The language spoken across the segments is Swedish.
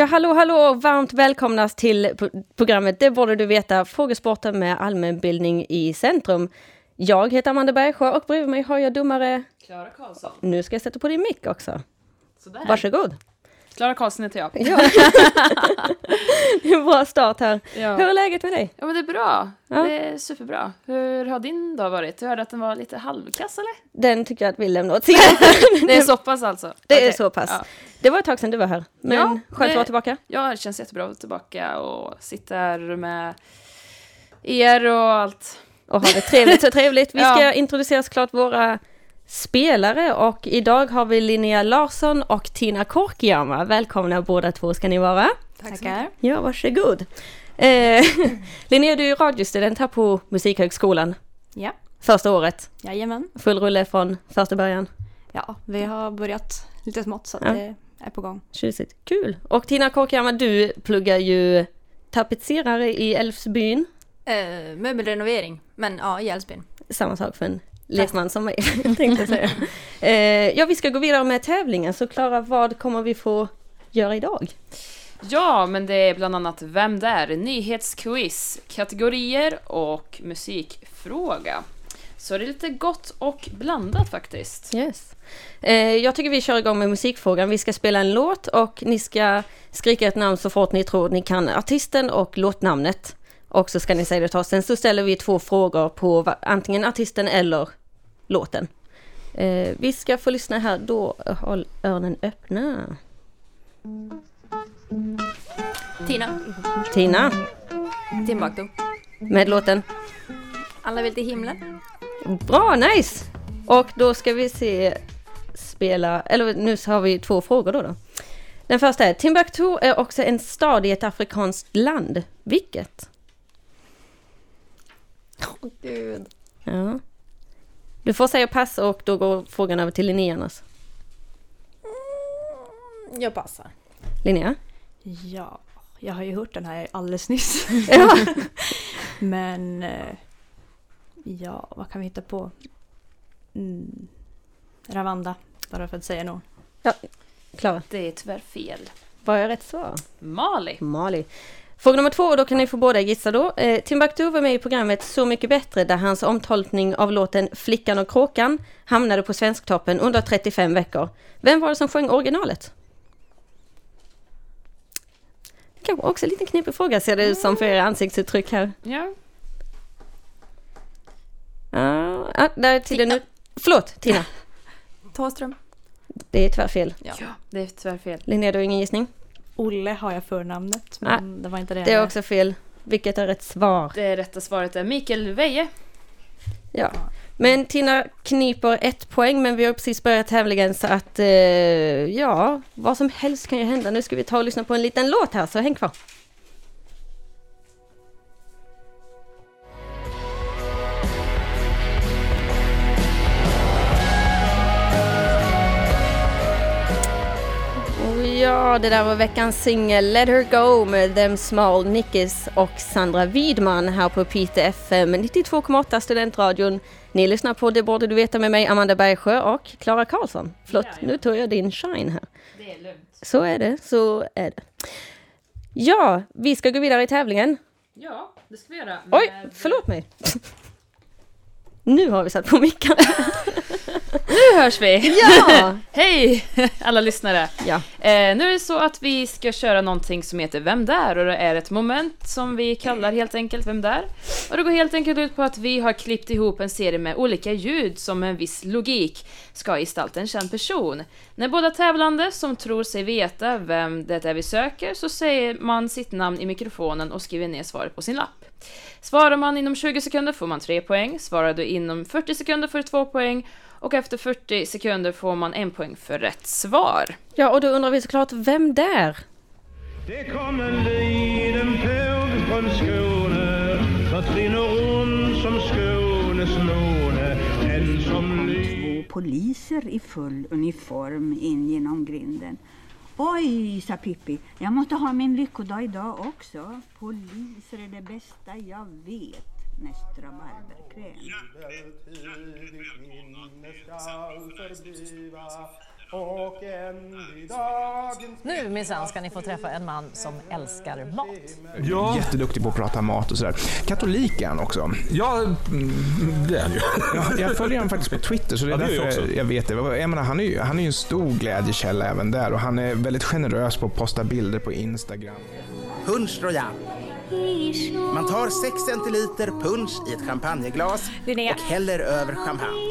Ja, hallå, hallå! Varmt välkomnas till pro- programmet Det borde du veta, frågesporten med allmänbildning i centrum. Jag heter Amanda Bergsjö och bredvid mig har jag domare... Klara Karlsson. Nu ska jag sätta på din mick också. Sådär. Varsågod. Klara Karlsson heter jag. Ja. det är en bra start här. Ja. Hur är läget med dig? Ja men det är bra. Ja. Det är superbra. Hur har din dag varit? Du hörde att den var lite halvkass eller? Den tycker jag att vi lämnar åt sidan. Det är så pass alltså? Det är Okej. så pass. Ja. Det var ett tag sedan du var här, men Ja, skönt att vara tillbaka. ja, det känns jättebra att vara tillbaka och sitta här med er och allt. och ha det trevligt. Så trevligt. Vi ska introducera såklart våra spelare och idag har vi Linnea Larsson och Tina Korkiama. Välkomna båda två ska ni vara. Tackar. Ja, varsågod. Eh, Linnea, du är radiostudent här på Musikhögskolan. Ja, Första året. jajamän. Full rulle från första början. Ja, vi har börjat lite smått så att Ja. det är på gång. Tjusigt. Kul. Och Tina Korkiama, du pluggar ju tapetserare i Älvsbyn. Eh, möbelrenovering, men ja, i Älvsbyn. Samma sak för en lekman som mig, tänkte jag säga. Eh, ja, vi ska gå vidare med tävlingen, så Klara, vad kommer vi få göra idag? Ja, men det är bland annat Vem där? Nyhetsquiz, kategorier och musikfråga. Så det är lite gott och blandat faktiskt. Yes. Eh, jag tycker vi kör igång med musikfrågan. Vi ska spela en låt och ni ska skrika ett namn så fort ni tror ni kan artisten och låtnamnet. Och så ska ni säga det till oss. Sen så ställer vi två frågor på antingen artisten eller låten. Eh, vi ska få lyssna här, då håll öronen öppna. Tina, Tina, Timbuktu. med låten. Alla vill till himlen. Bra, nice! Och då ska vi se spela, eller nu har vi två frågor då. då. Den första är, Timbuktu är också en stad i ett afrikanskt land. Vilket? Åh gud. Ja. Du får säga pass och då går frågan över till Linnea annars. Jag passar. Linnea? Ja, jag har ju hört den här alldeles nyss. Ja. men eh, ja, vad kan vi hitta på? Mm. Ravanda, bara för att säga något. Klara. Det är tyvärr fel. Vad är rätt svar? Mali. Mali. Fråga nummer två, och då kan ni få båda gissa då. Eh, Timbuktu var med i programmet Så mycket bättre där hans omtolkning av låten Flickan och kråkan hamnade på Svensktoppen under 35 veckor. Vem var det som sjöng originalet? Kanske också en liten knepig fråga ser det ut som för era ansiktsuttryck här. Ja. Ja, ah, där är tiden nu. Förlåt, Tina. Thåström. Det är tyvärr fel. Ja. ja, det är tyvärr fel. Linnea, du har ingen gissning? Olle har jag förnamnet, men det var inte det. Det är också fel. Vilket är rätt svar? Det rätta svaret är Mikael Wiehe. Ja. Men Tina kniper ett poäng, men vi har precis börjat tävlingen så att eh, ja, vad som helst kan ju hända. Nu ska vi ta och lyssna på en liten låt här, så häng kvar. Ja, det där var veckans singel Let Her Go med Them Small Nickis och Sandra Widman här på Pite FM 92,8 Studentradion. Ni lyssnar på Det borde du veta med mig Amanda Bergsjö och Klara Karlsson. Förlåt, nu tog jag din shine här. Det är lugnt. Så är det, så är det. Ja, vi ska gå vidare i tävlingen. Ja, det ska vi göra. Oj, Med- förlåt mig. Nu har vi satt på micken. Nu hörs vi! Ja! Hej alla lyssnare! ja. Eh, nu är det så att vi ska köra någonting som heter Vem där? Och det är ett moment som vi kallar helt enkelt Vem där? Och det går helt enkelt ut på att vi har klippt ihop en serie med olika ljud som med en viss logik ska gestalta en känd person. När båda tävlande som tror sig veta vem det är vi söker så säger man sitt namn i mikrofonen och skriver ner svaret på sin lapp. Svarar man inom 20 sekunder får man 3 poäng, svarar du inom 40 sekunder får du 2 poäng och efter 40 sekunder får man en poäng för rätt svar. ja, och då undrar vi såklart, vem där? Det kom en liten fågel från Skåne försvinner hon som Skånes måne Den som lyser Två poliser i full uniform in genom grinden. Oj, sa Pippi, jag måste ha min lyckodag idag också. Poliser är det bästa jag vet. Mest rabarberkräm. Nu minsann ska ni få träffa en man som älskar mat. Ja. Jätteduktig på att prata mat och sådär. Katolik är han också. Ja, mm, det är han ju. Ja, jag följer honom faktiskt på Twitter, så det är Ja, det jag därför också. jag vet det. Jag menar, han, är ju, han är ju en stor glädjekälla även där och han är väldigt generös på att posta bilder på Instagram. Royal. Man tar 6 centiliter punch i ett champagneglas Linnea. och häller över champagne.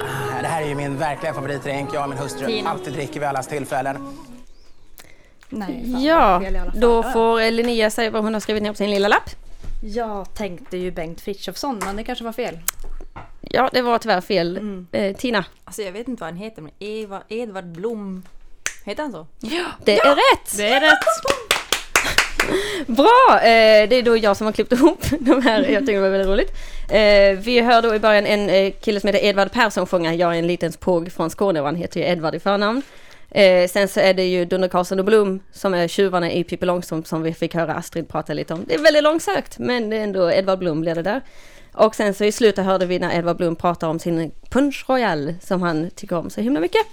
Ah, Det här är ju min verkliga favoritdrink. Jag och min hustru Tina. alltid dricker vid allas tillfällen. Nej, fan, Ja, fel i alla fall. då får Linnea säga vad hon har skrivit ner på sin lilla lapp. Jag tänkte ju Bengt Frithiofsson, men det kanske var fel. Ja, det var tyvärr fel. Eh, Tina, Alltså jag vet inte vad han heter, men Eva, Edvard Blom. Heter han så? det är rätt! Det är rätt! Bra! Eh, det är då jag som har klippt ihop de här. Jag tycker det var väldigt roligt. Eh, vi hör då i början en eh, kille som heter Edvard Persson sjunga Jag är en liten påg från Skåne och han heter ju Edvard i förnamn. Eh, sen så är det ju Dunder Karlsson och Blom som är tjuvarna i Pippi Långstrump som vi fick höra Astrid prata lite om. Det är väldigt långsökt men det är ändå Edvard Blom blir det där. Och sen så i slutet hörde vi när Edvard Blom pratar om sin Punch Royal som han tycker om så himla mycket.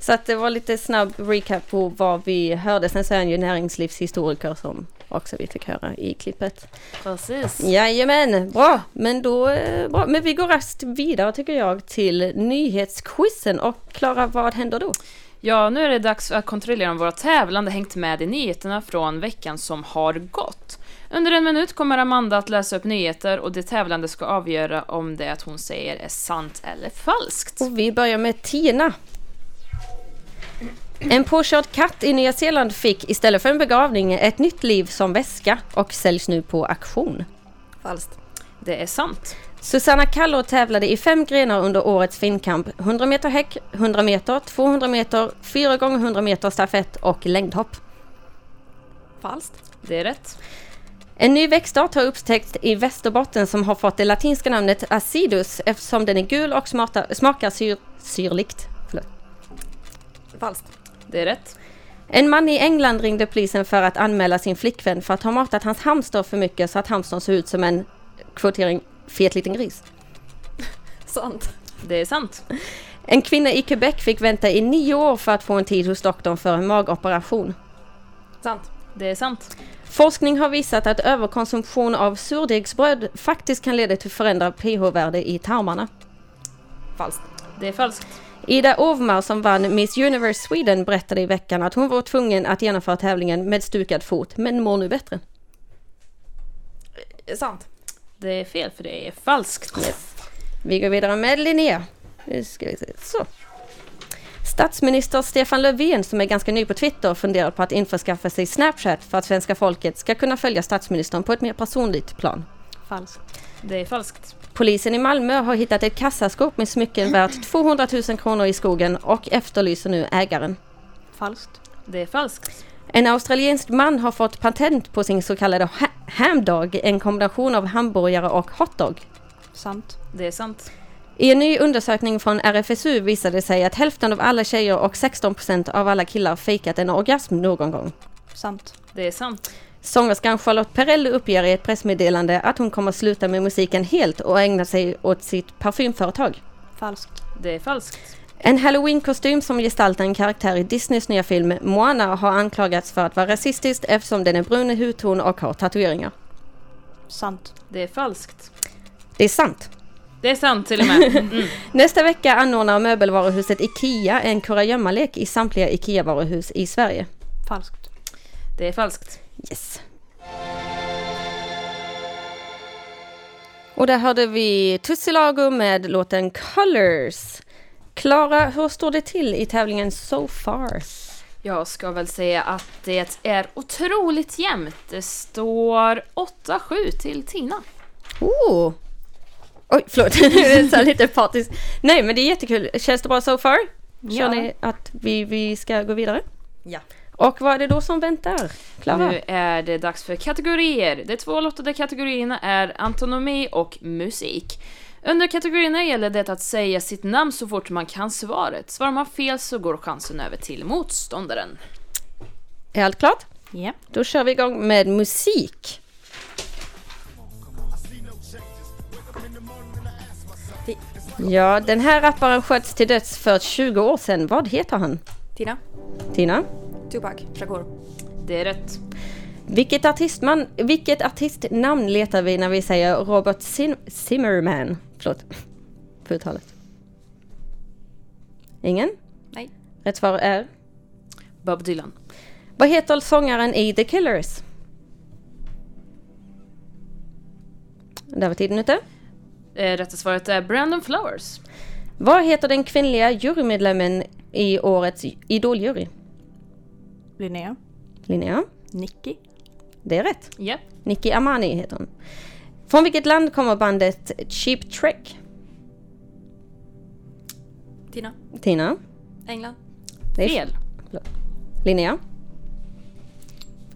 Så att det var lite snabb recap på vad vi hörde. Sen så är han ju näringslivshistoriker som också vi fick höra i klippet. Precis. Jajamän, bra. Men då, eh, bra. Men vi går raskt vidare tycker jag till nyhetsquizen. Och Klara, vad händer då? Ja, nu är det dags att kontrollera om våra tävlande hängt med i nyheterna från veckan som har gått. Under en minut kommer Amanda att läsa upp nyheter och de tävlande ska avgöra om det att hon säger är sant eller falskt. Och vi börjar med Tina. En påkörd katt i Nya Zeeland fick istället för en begravning ett nytt liv som väska och säljs nu på auktion. Falskt. Det är sant. Susanna Kallur tävlade i fem grenar under årets finkamp. 100 meter häck, 100 meter, 200 meter, 4 gånger 100 meter stafett och längdhopp. Falskt. Det är rätt. En ny växtart har upptäckts i Västerbotten som har fått det latinska namnet acidus eftersom den är gul och smarta, smakar syr, syrligt. Förlåt. Falskt. Det är rätt. En man i England ringde polisen för att anmäla sin flickvän för att ha matat hans hamster för mycket så att hamstern såg ut som en kvotering fet liten gris. Sant. Det är sant. En kvinna i Quebec fick vänta i nio år för att få en tid hos doktorn för en magoperation. Sant. Det är sant. Forskning har visat att överkonsumtion av surdegsbröd faktiskt kan leda till förändrat pH-värde i tarmarna. Falskt. Det är falskt. Ida Ovmar som vann Miss Universe Sweden berättade i veckan att hon var tvungen att genomföra tävlingen med stukad fot men mår nu bättre. Sant. Det är fel för det är falskt. Yes. Vi går vidare med Linnea. Nu ska vi se. Så. Statsminister Stefan Löfven som är ganska ny på Twitter funderar på att införskaffa sig Snapchat för att svenska folket ska kunna följa statsministern på ett mer personligt plan. Falskt. Det är falskt. Polisen i Malmö har hittat ett kassaskåp med smycken värt 200 000 kronor i skogen och efterlyser nu ägaren. Falskt. Det är falskt. En australiensk man har fått patent på sin så kallade ha- hamdog, en kombination av hamburgare och hotdog. Sant. Det är sant. I en ny undersökning från RFSU visade det sig att hälften av alla tjejer och 16% av alla killar fejkat en orgasm någon gång. Sant. Det är sant. Sångerskan Charlotte Perrelli uppger i ett pressmeddelande att hon kommer sluta med musiken helt och ägna sig åt sitt parfymföretag. Falskt. Det är falskt. En halloween-kostym som gestaltar en karaktär i Disneys nya film Moana har anklagats för att vara rasistiskt eftersom den är brun i hudton och har tatueringar. Sant. Det är falskt. Det är sant. Det är sant till och med. Mm. Nästa vecka anordnar möbelvaruhuset IKEA en kurragömmalek i samtliga IKEA-varuhus i Sverige. Falskt. Det är falskt. Yes. Och där hörde vi Tussilago med låten Colors. Klara, hur står det till i tävlingen So far? Jag ska väl säga att det är otroligt jämnt. Det står 8-7 till Tina. Oh! Oj, förlåt. det är lite partiskt. Nej, men det är jättekul. Känns det bra so far? Kör Ja. ni att vi, vi ska gå vidare? Ja. Och vad är det då som väntar? Klara? Nu är det dags för kategorier. De två lottade kategorierna är antonomi och musik. Under kategorierna gäller det att säga sitt namn så fort man kan svaret. Svarar man fel så går chansen över till motståndaren. Är allt klart? Ja. Då kör vi igång med musik. Ja, den här rapparen sköts till döds för 20 år sedan. Vad heter han? Tina. Tina? Tupac Shakur. Det är rätt. Vilket, artistman, vilket artistnamn letar vi när vi säger Robert Sim- Zimmerman? Förlåt för uttalet. Ingen? Nej. Rätt svar är? Bob Dylan. Vad heter sångaren i The Killers? Där var tiden ute. Eh, Rätta svaret är Brandon Flowers. Vad heter den kvinnliga jurymedlemmen i årets Idoljury? Linnea. Linnea? Nicky. Det är rätt. Ja. Nicki Amani heter hon. Från vilket land kommer bandet Cheap Trick? Tina. Tina? England. Det är Fel. Linnea?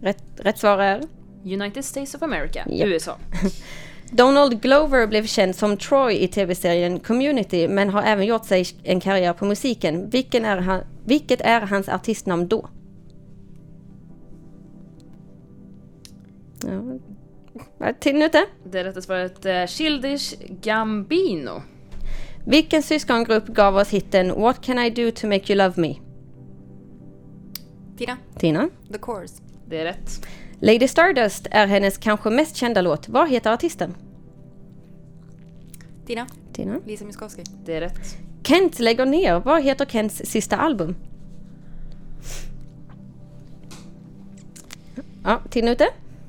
Rätt, rätt svar är? United States of America. Ja. USA. Donald Glover blev känd som Troy i tv-serien Community men har även gjort sig en karriär på musiken. Vilken är han, vilket är hans artistnamn då? Ja. Är Tiden ute? Det rätta svaret är Childish Gambino. Vilken syskongrupp gav oss hitten What can I do to make you love me? Tina. Tina? The Course. Det är rätt. Lady Stardust är hennes kanske mest kända låt. Vad heter artisten? Tina. Tina? Lisa Miskovsky. Det är rätt. Kent lägger ner. Vad heter Kents sista album? Ja, tiden ute.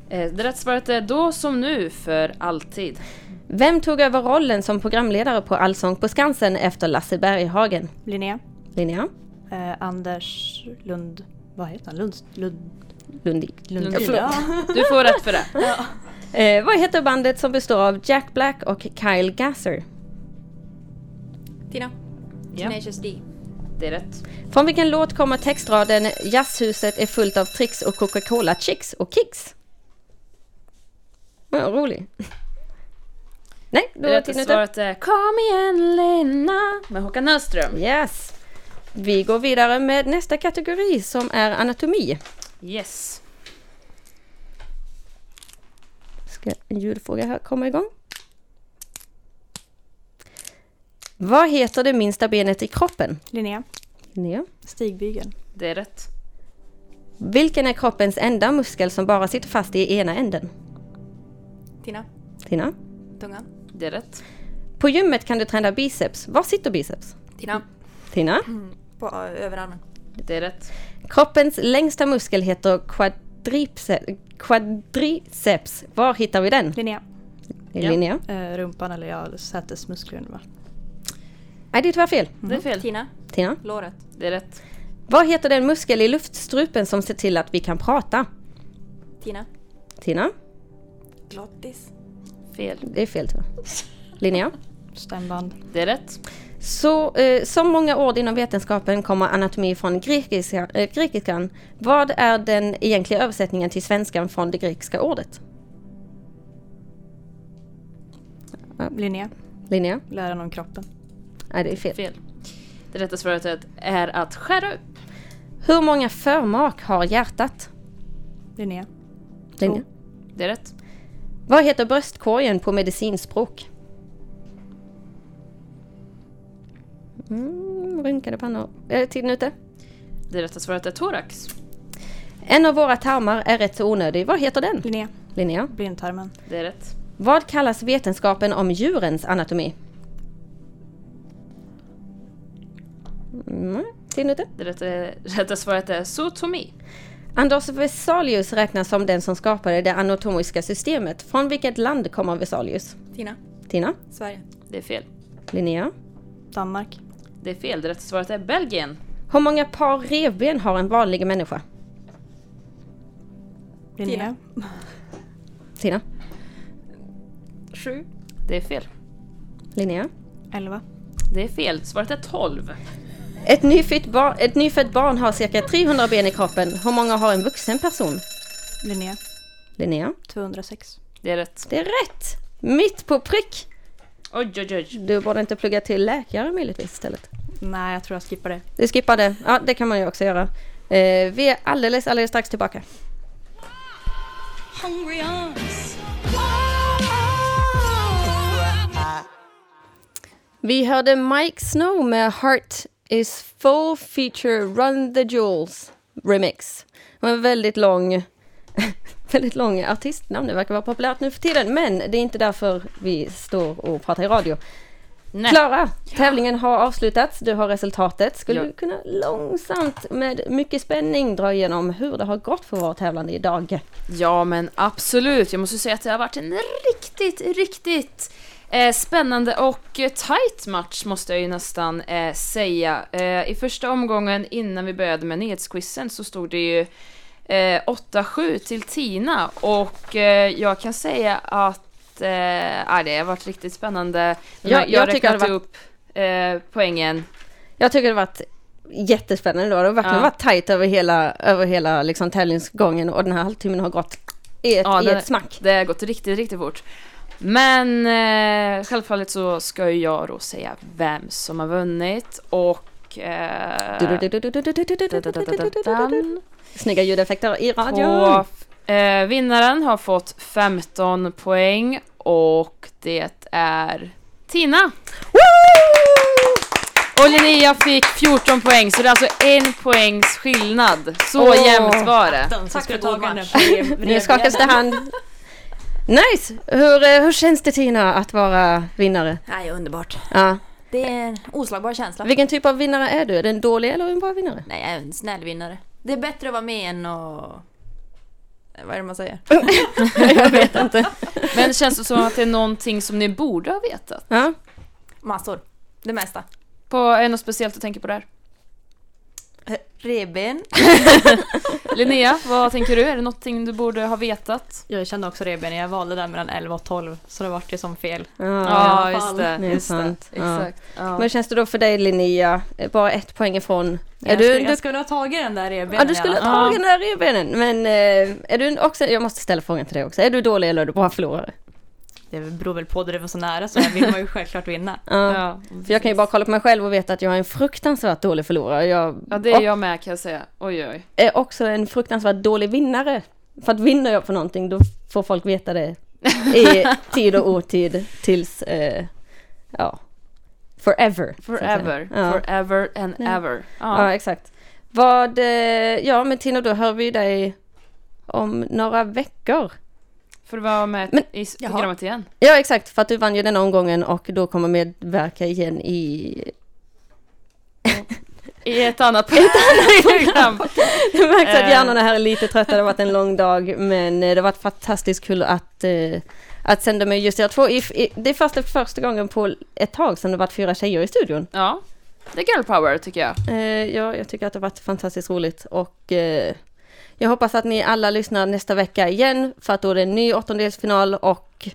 Eh, Det rätta svaret är Då som nu för alltid. Vem tog över rollen som programledare på Allsång på Skansen efter Lasse Berghagen? Linnea. Linnea? Eh, Anders Lund... Vad heter han? Lund... Lund... Lundin. Lundin. Ja, förlåt. Ja. Du får rätt för det. Eh, vad heter bandet som består av Jack Black och Kyle Gasser? Tina. Ja. Tenacious D. Det är rätt. Från vilken låt kommer textraden Jazzhuset är fullt av tricks och Coca-Cola chicks och kicks? Ja, rolig. Nej, då är tiden ute. svaret är Kom igen Lena med Håkan Öström. Yes. Vi går vidare med nästa kategori som är anatomi. Yes. Ska en ljudfråga här komma igång? Vad heter det minsta benet i kroppen? Linnea. Linnea. Stigbygeln. Det är rätt. Vilken är kroppens enda muskel som bara sitter fast i ena änden? Tina. Tina. Tungan. Det är rätt. På gymmet kan du träna biceps. Var sitter biceps? Tina. Tina. Mm. På ö, överarmen. Det är rätt. Kroppens längsta muskel heter quadriceps. quadriceps. Var hittar vi den? Linnea. Ja. Linnea. Eh, rumpan eller ja, sätesmuskeln va? Nej, det är tyvärr fel. Det är fel. Tina. Tina. Låret. Det är rätt. Vad heter den muskel i luftstrupen som ser till att vi kan prata? Tina. Tina. Glottis. Fel. Det är fel tyvärr. Linnea. Stämband. Det är rätt. Så eh, som många ord inom vetenskapen kommer anatomi från grekiska, eh, grekiskan. Vad är den egentliga översättningen till svenskan från det grekiska ordet? Linnea. Linnea? Läran om kroppen. Nej, det är fel. Fel. Det rätta svaret är- är att skära upp. Hur många förmak har hjärtat? Linnea. Linnea. Det är rätt. Vad heter bröstkorgen på medicinspråk? Mm, rynkade pannor. Är tiden ute? Det rätta svaret är thorax. En av våra tarmar är rätt så onödig. Vad heter den? Linnea. Linnea. Blindtarmen. Det är rätt. Vad kallas vetenskapen om djurens anatomi? Mm, tiden ute? Det rätta, rätta svaret är zootomi. Anders Vesalius räknas som den som skapade det anatomiska systemet. Från vilket land kommer Vesalius? Tina. Tina? Sverige. Det är fel. Linnea? Danmark. Det är fel. Det rätta svaret är Belgien. Hur många par revben har en vanlig människa? Linnea. Tina? Sju. Det är fel. Linnea? Elva. Det är fel. Svaret är 12. Ett nyfött, barn, ett nyfött barn har cirka 300 ben i kroppen. Hur många har en vuxen person? Linnea. Linnea? 206. Det är rätt. Det är rätt! Mitt på prick! Oj, oj, oj. Du borde inte plugga till läkare möjligtvis istället. Nej, jag tror jag skippar det. Du skippar det. Ja, det kan man ju också göra. Eh, vi är alldeles, alldeles strax tillbaka. Hungry arms. Vi hörde Mike Snow med Heart is full feature Run the Jewels remix. Det var en väldigt lång, väldigt lång artistnamn. Det verkar vara populärt nu för tiden, men det är inte därför vi står och pratar i radio. Nej. Klara, tävlingen har avslutats. Du har resultatet. Skulle Ja. du kunna långsamt med mycket spänning dra igenom hur det har gått för våra tävlande idag? Ja, men absolut. Jag måste säga att det har varit en riktigt, riktigt eh, spännande och eh, tight match måste jag ju nästan eh, säga. Eh, I första omgången innan vi började med nyhetsquizen så stod det ju eh, 8-7 till Tina och eh, jag kan säga att eh, det har varit riktigt spännande. Ja, jag jag räknat det har upp eh, poängen. Jag tycker det har varit jättespännande då. Det har verkligen Ja. varit tajt över hela, över hela liksom tävlingsgången och den här halvtimmen har gått i ett, Ja, i det- ett smack. Det har gått riktigt, riktigt fort. Men eh, självfallet så ska ju jag då säga vem som har vunnit och... Eh, Snygga ljudeffekter i radion. på, eh, vinnaren har fått 15 poäng och det är Tina! Och Linnea fick 14 poäng så det är alltså en poängs skillnad. Så oh. jämnt var det. Tack för tagande. Nu skakas det hand. Nice! Hur, eh, hur känns det Tina att vara vinnare? Nej, underbart. Ja. Det är en oslagbar känsla. Vilken typ av vinnare är du? Är du en dålig eller en bra vinnare? Nej, jag är en snäll vinnare. Det är bättre att vara med än att... Vad är det man säger? jag vet inte. Men känns det som att det är någonting som ni borde ha vetat? Ja. Massor. Det mesta. På, är det något speciellt du tänker på där? Reben. Linnea, vad tänker du? Är det någonting du borde ha vetat? Jag kände också reben. Jag valde där mellan 11 och 12. Så det vart ju som fel. Ja, Ja, just det. Det är Just sant. det. Exakt. Ja. Men hur känns det då för dig Linnea? Bara ett poäng ifrån. Är jag, du, skulle, du jag skulle ha tagit den där reben. Ja, du skulle ha tagit den där revbenen. Men eh, är du också, jag måste ställa frågan till dig också. Är du dålig eller är du bra förlorare? Det beror väl på det det var så nära så jag vill man ju självklart vinna. Ja. Ja, För jag kan ju bara kolla på mig själv och veta att jag är en fruktansvärt dålig förlorare. Jag ja, det är jag med kan jag säga. Oj, oj. är också en fruktansvärt dålig vinnare. För att vinner jag på någonting då får folk veta det i tid och otid tills, eh, ja, forever. Forever. Ja. Forever and Ja. ever. Ja, Ja. exakt. Vad, eh, ja men Tina då hör vi dig om några veckor. För att vara med Men- i Jaha. programmet igen. Ja exakt, för att du vann ju den omgången och då kommer medverka igen i... I ett annat program. Det märks att Eh. hjärnorna här är lite trötta, det har varit en lång dag men eh, det har varit fantastiskt kul att, eh, att sända med just er två. Det är första, första gången på ett tag som det varit fyra tjejer i studion. Ja. Det är girl power tycker jag. Ja, jag tycker att det har varit fantastiskt roligt och jag hoppas att ni alla lyssnar nästa vecka igen för att då är det en ny åttondelsfinal och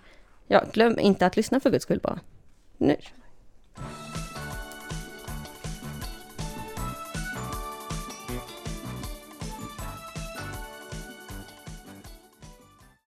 ja, glöm inte att lyssna för guds skull bara. Nu